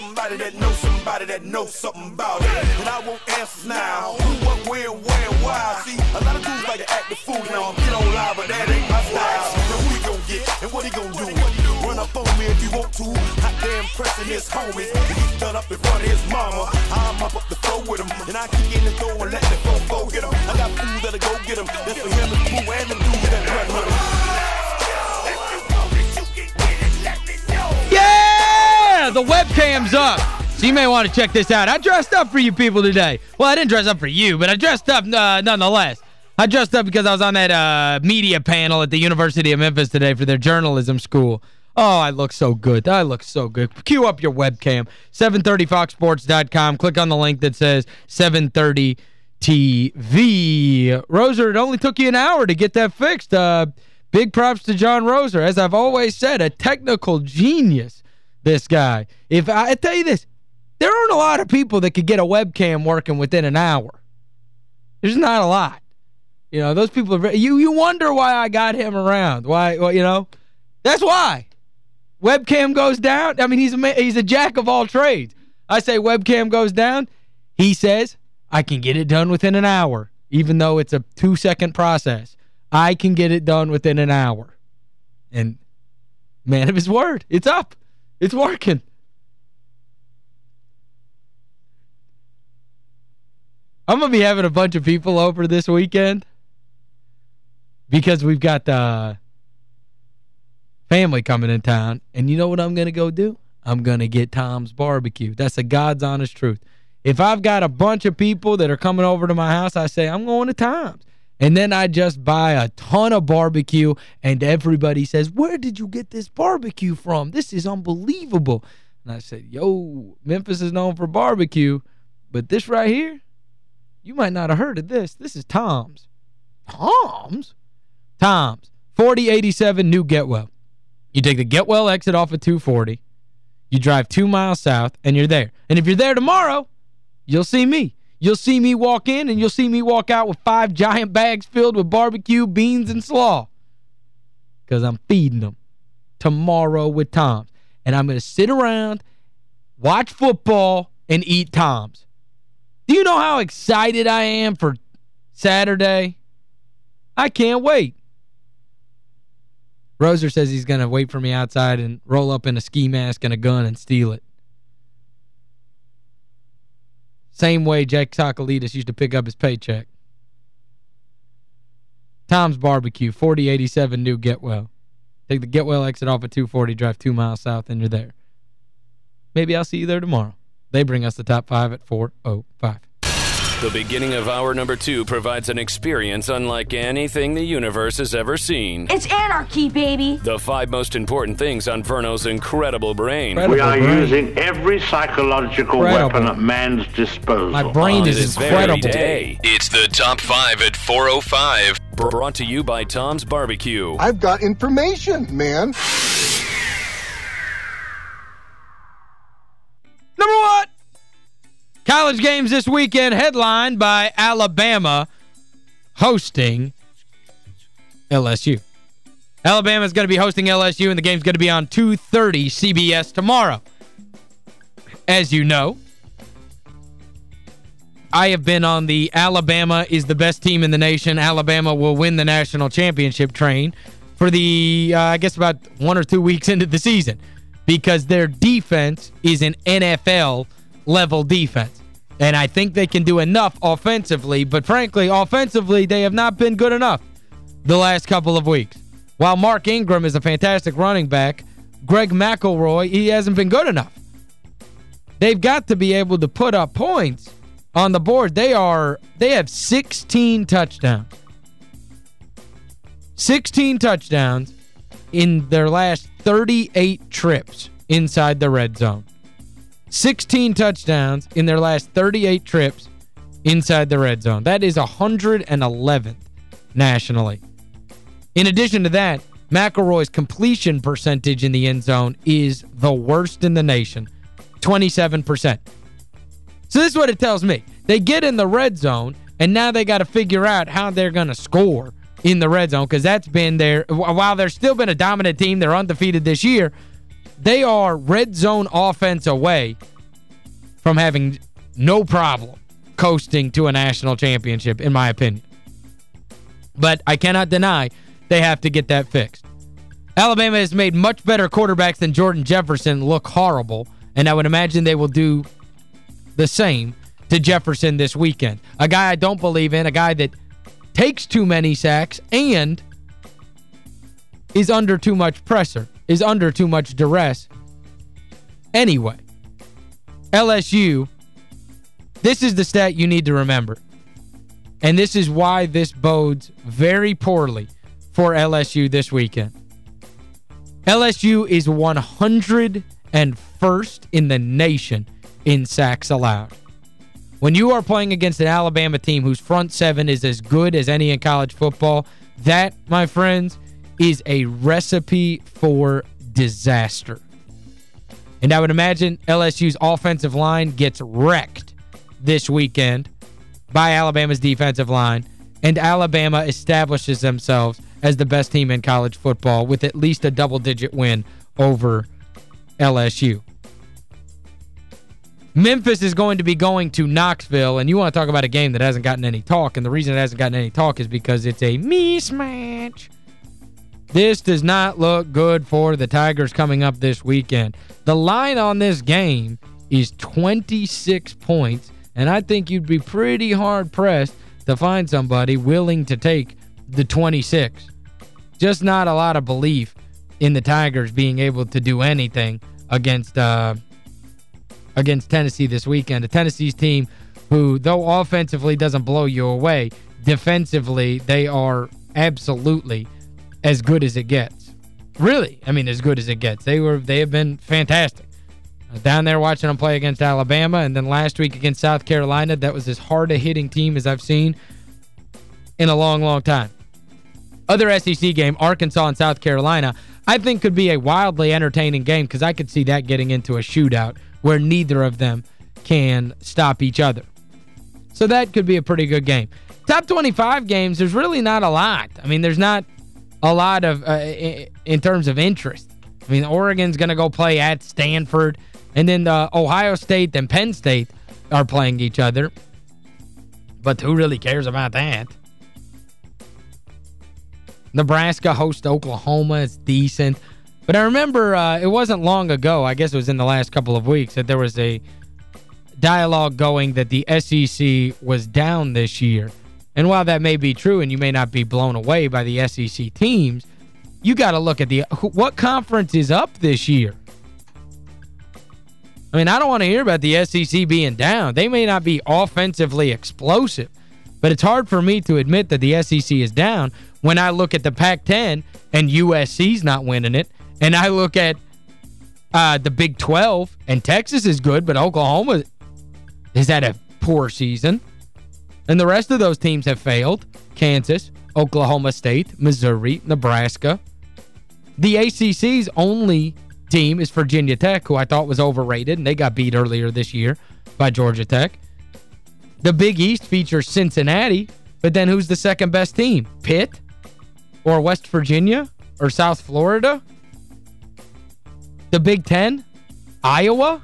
somebody that knows somebody that knows something about it. And I want answers now. Who, what, where, where, why. See, a lot of dudes like to act the fool now. I'm Get on live, but that ain't my style. Now who he gon' get and what he gon' do? Run up on me if you want to. Hot damn pressing his homies. He's done up in front of his mama. I'm up up the floor with him. And I kick in the door and let the fofo get him. I got fools that'll go get him. That's for him and Pooh and the dudes that run with him. The webcam's up. So you may want to check this out. I dressed up for you people today. Well, I didn't dress up for you, but I dressed up uh, nonetheless. I dressed up because I was on that uh, media panel at the University of Memphis today for their journalism school. Oh, I look so good. I look so good. Cue up your webcam. 730foxsports.com. Click on the link that says 730 TV. Roser, it only took you an hour to get that fixed. Uh, big props to John Roser. As I've always said, a technical genius, this guy. If I, I tell you this, there aren't a lot of people that could get a webcam working within an hour. There's not a lot. You know, those people, are, you you wonder why I got him around. Why, well, you know, that's why. Webcam goes down. I mean, he's a, he's a jack of all trades. I say webcam goes down. He says, I can get it done within an hour, even though it's a two-second process. I can get it done within an hour. And man of his word, it's up. It's working. I'm going to be having a bunch of people over this weekend because we've got uh, family coming in town. And you know what I'm going to go do? I'm going to get Tom's Barbecue. That's a God's honest truth. If I've got a bunch of people that are coming over to my house, I say, I'm going to Tom's. And then I just buy a ton of barbecue, and everybody says, where did you get this barbecue from? This is unbelievable. And I said, yo, Memphis is known for barbecue, but this right here, you might not have heard of this. This is Tom's. Tom's? Tom's. 4087 New Getwell. You take the Getwell exit off of 240. You drive two miles south, and you're there. And if you're there tomorrow, you'll see me. You'll see me walk in, and you'll see me walk out with five giant bags filled with barbecue, beans, and slaw. Because I'm feeding them tomorrow with Tom's. And I'm going to sit around, watch football, and eat Tom's. Do you know how excited I am for Saturday? I can't wait. Roser says he's going to wait for me outside and roll up in a ski mask and a gun and steal it. Same way Jack Sokolidis used to pick up his paycheck. Tom's Barbecue, 4087 New Getwell. Take the Getwell exit off at 240, drive two miles south, and you're there. Maybe I'll see you there tomorrow. They bring us the top five at 405. The beginning of hour number two provides an experience unlike anything the universe has ever seen. It's anarchy, baby. The five most important things on Verno's incredible brain. Incredible We are brain. using every psychological Incredible. weapon at man's disposal. My brain on is this very incredible. day. It's the top five at 405. Brought to you by Tom's Barbecue. I've got information, man. College games this weekend headlined by Alabama hosting LSU. Alabama's going to be hosting LSU, and the game's going to be on 2.30 CBS tomorrow. As you know, I have been on the Alabama is the best team in the nation. Alabama will win the national championship train for the, uh, I guess, about one or two weeks into the season because their defense is an NFL-level defense. And I think they can do enough offensively, but frankly, offensively, they have not been good enough the last couple of weeks. While Mark Ingram is a fantastic running back, Greg McElroy, he hasn't been good enough. They've got to be able to put up points on the board. They are they have 16 touchdowns. 16 touchdowns in their last 38 trips inside the red zone. 16 touchdowns in their last 38 trips inside the red zone. That is 111th nationally. In addition to that, McElroy's completion percentage in the end zone is the worst in the nation, 27%. So this is what it tells me. They get in the red zone, and now they got to figure out how they're going to score in the red zone because that's been their, while they're still been a dominant team, they're undefeated this year, they are red zone offense away from having no problem coasting to a national championship, in my opinion. But I cannot deny they have to get that fixed. Alabama has made much better quarterbacks than Jordan Jefferson look horrible, and I would imagine they will do the same to Jefferson this weekend. A guy I don't believe in, a guy that takes too many sacks and is under too much pressure, is under too much duress. Anyway, LSU, this is the stat you need to remember. And this is why this bodes very poorly for LSU this weekend. LSU is 101st in the nation in sacks allowed. When you are playing against an Alabama team whose front seven is as good as any in college football, that, my friends, is a recipe for disaster. And I would imagine LSU's offensive line gets wrecked this weekend by Alabama's defensive line, and Alabama establishes themselves as the best team in college football with at least a double-digit win over LSU. Memphis is going to be going to Knoxville, and you want to talk about a game that hasn't gotten any talk, and the reason it hasn't gotten any talk is because it's a mismatch. This does not look good for the Tigers coming up this weekend. The line on this game is 26 points, and I think you'd be pretty hard-pressed to find somebody willing to take the 26. Just not a lot of belief in the Tigers being able to do anything against uh, against Tennessee this weekend. A Tennessee's team who, though offensively doesn't blow you away, defensively they are absolutely as good as it gets. Really, I mean, as good as it gets. They were they have been fantastic. Uh, down there watching them play against Alabama, and then last week against South Carolina, that was as hard-a-hitting team as I've seen in a long, long time. Other SEC game, Arkansas and South Carolina, I think could be a wildly entertaining game because I could see that getting into a shootout where neither of them can stop each other. So that could be a pretty good game. Top 25 games, there's really not a lot. I mean, there's not a lot of, uh, in terms of interest. I mean, Oregon's going to go play at Stanford, and then the Ohio State and Penn State are playing each other. But who really cares about that? Nebraska hosts Oklahoma. It's decent. But I remember uh, it wasn't long ago, I guess it was in the last couple of weeks, that there was a dialogue going that the SEC was down this year. And while that may be true and you may not be blown away by the SEC teams, you got to look at the what conference is up this year. I mean, I don't want to hear about the SEC being down. They may not be offensively explosive, but it's hard for me to admit that the SEC is down when I look at the Pac-10 and USC's not winning it, and I look at uh, the Big 12, and Texas is good, but Oklahoma has had a poor season. And the rest of those teams have failed. Kansas, Oklahoma State, Missouri, Nebraska. The ACC's only team is Virginia Tech, who I thought was overrated, and they got beat earlier this year by Georgia Tech. The Big East features Cincinnati, but then who's the second best team? Pitt? Or West Virginia? Or South Florida? The Big Ten? Iowa?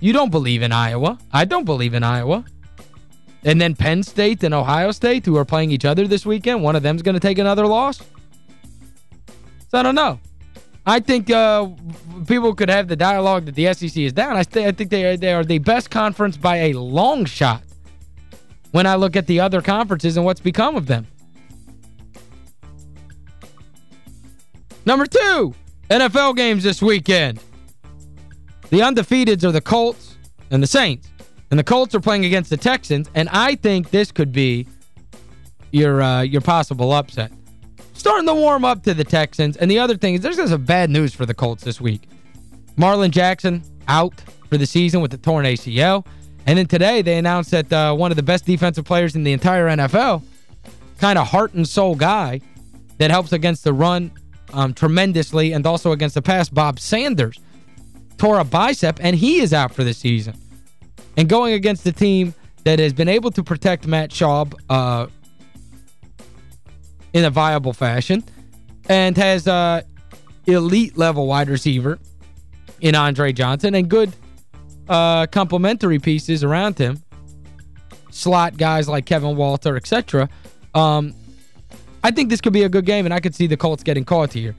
You don't believe in Iowa. I don't believe in Iowa. And then Penn State and Ohio State, who are playing each other this weekend, one of them's going to take another loss? So I don't know. I think uh, people could have the dialogue that the SEC is down. I, I think they are, they are the best conference by a long shot when I look at the other conferences and what's become of them. Number two, NFL games this weekend. The undefeateds are the Colts and the Saints. And the Colts are playing against the Texans, and I think this could be your uh, your possible upset. Starting to warm up to the Texans. And the other thing is there's some bad news for the Colts this week. Marlin Jackson out for the season with the torn ACL. And then today they announced that uh, one of the best defensive players in the entire NFL, kind of heart and soul guy that helps against the run um, tremendously and also against the pass, Bob Sanders, tore a bicep, and he is out for the season. And going against the team that has been able to protect Matt Schaub uh, in a viable fashion and has uh, elite level wide receiver in Andre Johnson and good uh, complementary pieces around him. Slot guys like Kevin Walter, etc. Um, I think this could be a good game, and I could see the Colts getting caught here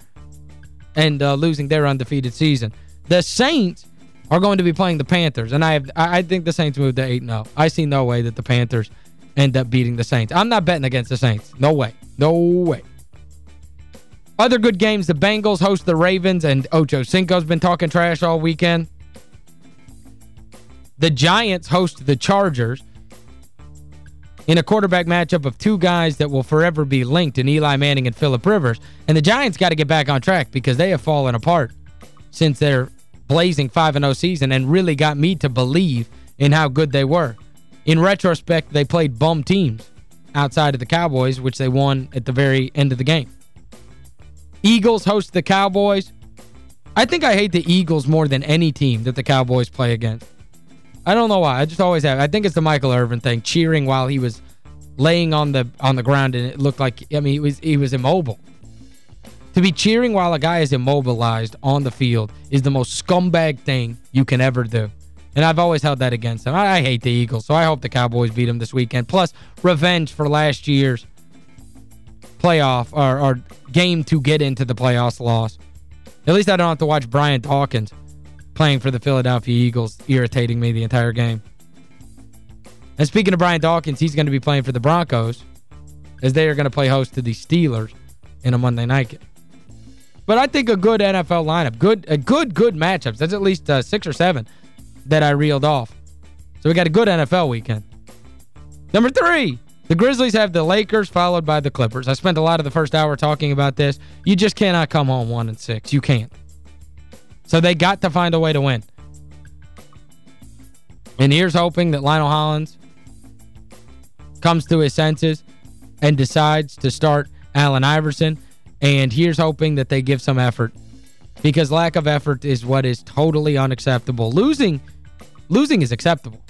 and uh, losing their undefeated season. The Saints are going to be playing the Panthers, and I have I think the Saints moved to 8-0. I see no way that the Panthers end up beating the Saints. I'm not betting against the Saints. No way. No way. Other good games, the Bengals host the Ravens, and Ocho Cinco's been talking trash all weekend. The Giants host the Chargers in a quarterback matchup of two guys that will forever be linked in Eli Manning and Philip Rivers. And the Giants got to get back on track because they have fallen apart since their blazing 5-0 season and really got me to believe in how good they were. In retrospect, they played bum teams outside of the Cowboys, which they won at the very end of the game. Eagles host the Cowboys. I think I hate the Eagles more than any team that the Cowboys play against. I don't know why. I just always have. I think it's the Michael Irvin thing, cheering while he was laying on the on the ground and it looked like I mean he was he was immobile. To be cheering while a guy is immobilized on the field is the most scumbag thing you can ever do. And I've always held that against them. I, I hate the Eagles, so I hope the Cowboys beat them this weekend. Plus, revenge for last year's playoff or, or game to get into the playoffs loss. At least I don't have to watch Brian Dawkins playing for the Philadelphia Eagles irritating me the entire game. And speaking of Brian Dawkins, he's going to be playing for the Broncos as they are going to play host to the Steelers in a Monday night game. But I think a good NFL lineup, good a good, good matchups. That's at least uh, six or seven that I reeled off. So we got a good NFL weekend. Number three, the Grizzlies have the Lakers followed by the Clippers. I spent a lot of the first hour talking about this. You just cannot come home one and six. You can't. So they got to find a way to win. And here's hoping that Lionel Hollins comes to his senses and decides to start Allen Iverson. And here's hoping that they give some effort. Because lack of effort is what is totally unacceptable. Losing losing is acceptable.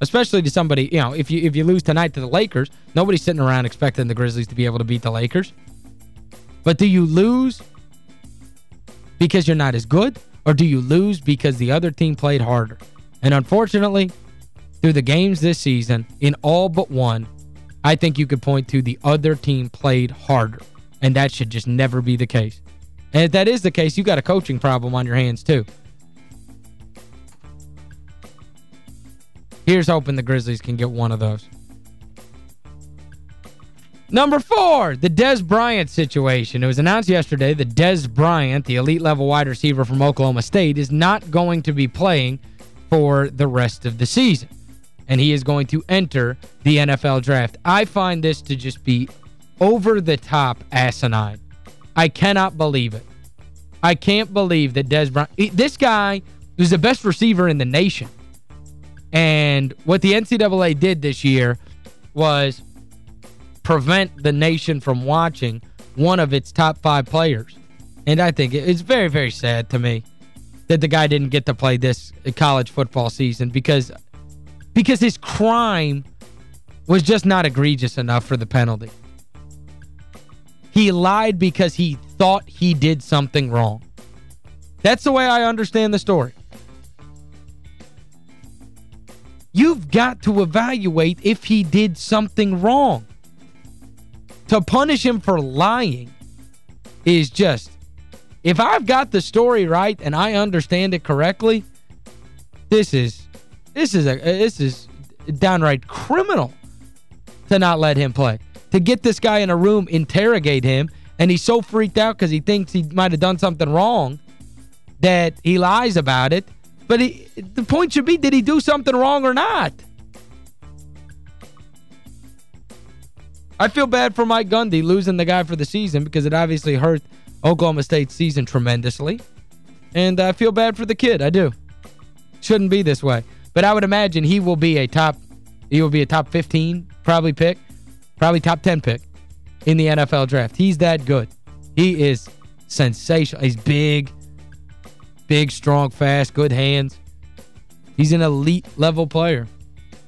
Especially to somebody, you know, if you if you lose tonight to the Lakers, nobody's sitting around expecting the Grizzlies to be able to beat the Lakers. But do you lose because you're not as good? Or do you lose because the other team played harder? And unfortunately, through the games this season, in all but one, I think you could point to the other team played harder. And that should just never be the case. And if that is the case, you got a coaching problem on your hands too. Here's hoping the Grizzlies can get one of those. Number four, the Dez Bryant situation. It was announced yesterday that Dez Bryant, the elite-level wide receiver from Oklahoma State, is not going to be playing for the rest of the season. And he is going to enter the NFL draft. I find this to just be over-the-top asinine. I cannot believe it. I can't believe that Dez Bryant... This guy was the best receiver in the nation. And what the NCAA did this year was prevent the nation from watching one of its top five players. And I think it's very, very sad to me that the guy didn't get to play this college football season because because his crime was just not egregious enough for the penalty. He lied because he thought he did something wrong. That's the way I understand the story. You've got to evaluate if he did something wrong. To punish him for lying is just, if I've got the story right and I understand it correctly, this is, this is, a, this is downright criminal to not let him play. To get this guy in a room, interrogate him, and he's so freaked out because he thinks he might have done something wrong that he lies about it but he, the point should be, did he do something wrong or not? I feel bad for Mike Gundy losing the guy for the season because it obviously hurt Oklahoma State's season tremendously. And I feel bad for the kid. I do. Shouldn't be this way. But I would imagine he will be a top he will be a top 15 probably pick, probably top 10 pick in the NFL draft. He's that good. He is sensational. He's big. Big, strong, fast, good hands. He's an elite level player.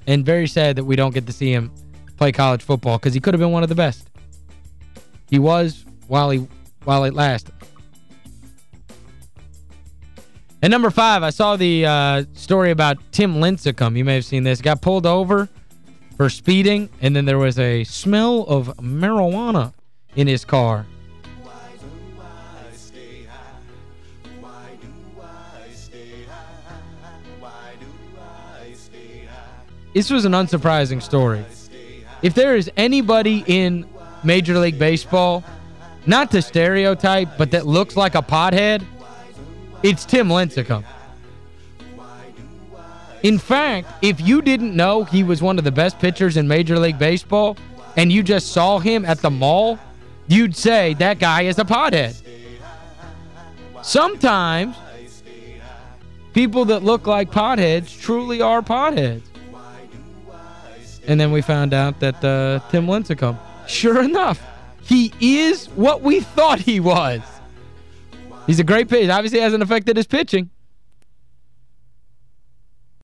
And very sad that we don't get to see him play college football because he could have been one of the best. He was while he while it lasted. And number five, I saw the uh, story about Tim Lincecum. You may have seen this. Got pulled over for speeding, and then there was a smell of marijuana in his car. This was an unsurprising story. If there is anybody in Major League Baseball, not to stereotype, but that looks like a pothead, it's Tim Lincecum. In fact, if you didn't know he was one of the best pitchers in Major League Baseball and you just saw him at the mall, you'd say that guy is a pothead. Sometimes people that look like potheads truly are potheads. And then we found out that uh, Tim Lincecum, sure enough, he is what we thought he was. He's a great pitcher. Obviously hasn't affected his pitching.